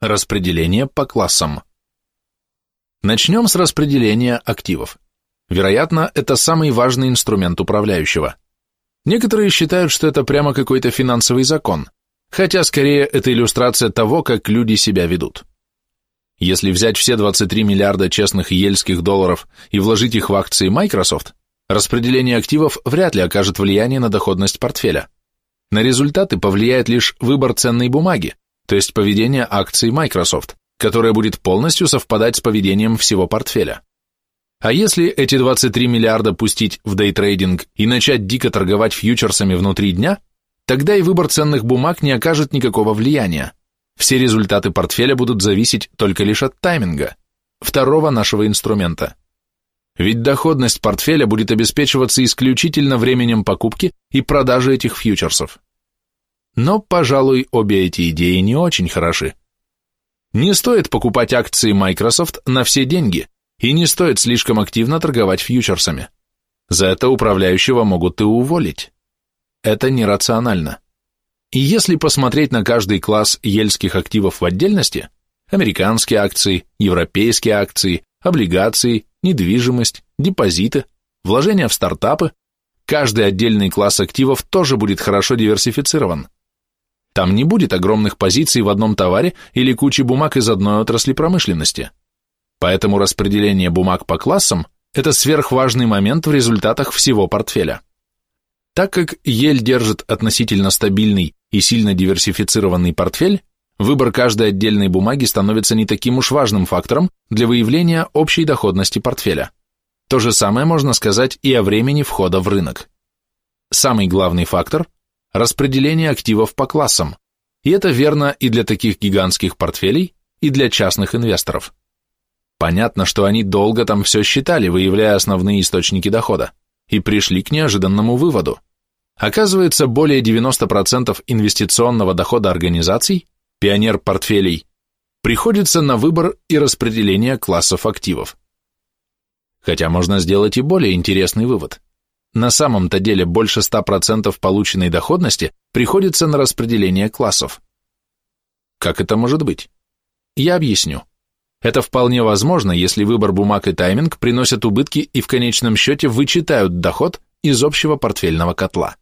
Распределение по классам. Начнем с распределения активов. Вероятно, это самый важный инструмент управляющего. Некоторые считают, что это прямо какой-то финансовый закон, хотя скорее это иллюстрация того, как люди себя ведут. Если взять все 23 миллиарда честных ельских долларов и вложить их в акции Microsoft, распределение активов вряд ли окажет влияние на доходность портфеля. На результаты повлияет лишь выбор ценной бумаги, то есть поведение акций Microsoft, которое будет полностью совпадать с поведением всего портфеля. А если эти 23 миллиарда пустить в дейтрейдинг и начать дико торговать фьючерсами внутри дня, тогда и выбор ценных бумаг не окажет никакого влияния. Все результаты портфеля будут зависеть только лишь от тайминга, второго нашего инструмента. Ведь доходность портфеля будет обеспечиваться исключительно временем покупки и продажи этих фьючерсов. Но, пожалуй, обе эти идеи не очень хороши. Не стоит покупать акции Microsoft на все деньги, и не стоит слишком активно торговать фьючерсами. За это управляющего могут и уволить. Это нерационально. И если посмотреть на каждый класс ельских активов в отдельности, американские акции, европейские акции, облигации, недвижимость, депозиты, вложения в стартапы, каждый отдельный класс активов тоже будет хорошо диверсифицирован. Там не будет огромных позиций в одном товаре или кучи бумаг из одной отрасли промышленности. Поэтому распределение бумаг по классам – это сверхважный момент в результатах всего портфеля. Так как Ель держит относительно стабильный и сильно диверсифицированный портфель, выбор каждой отдельной бумаги становится не таким уж важным фактором для выявления общей доходности портфеля. То же самое можно сказать и о времени входа в рынок. Самый главный фактор распределение активов по классам, и это верно и для таких гигантских портфелей, и для частных инвесторов. Понятно, что они долго там все считали, выявляя основные источники дохода, и пришли к неожиданному выводу. Оказывается, более 90% инвестиционного дохода организаций, пионер портфелей, приходится на выбор и распределение классов активов. Хотя можно сделать и более интересный вывод. На самом-то деле больше 100% полученной доходности приходится на распределение классов. Как это может быть? Я объясню. Это вполне возможно, если выбор бумаг и тайминг приносят убытки и в конечном счете вычитают доход из общего портфельного котла.